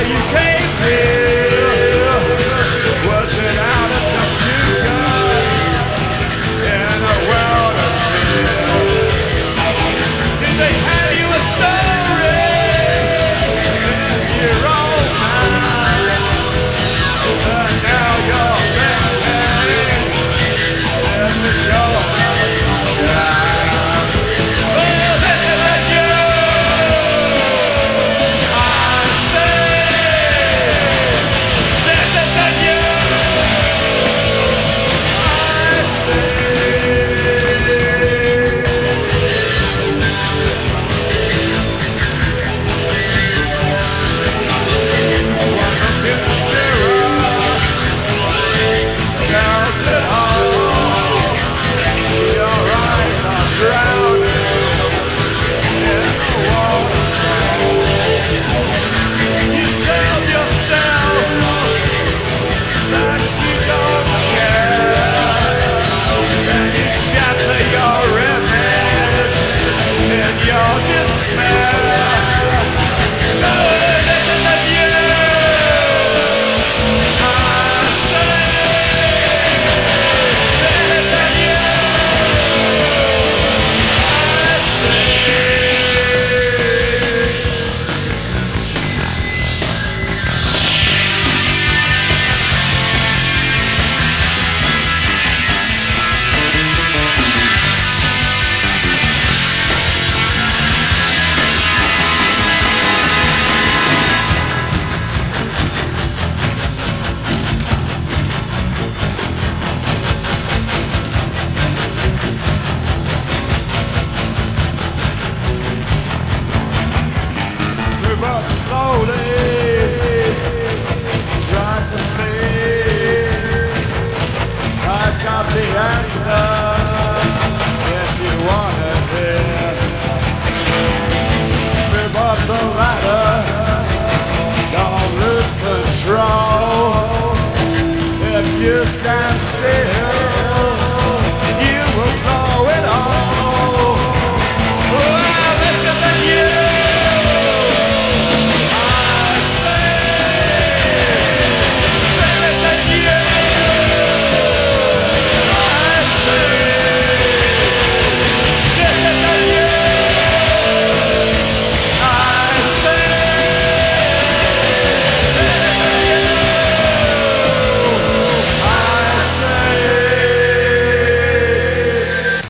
you can.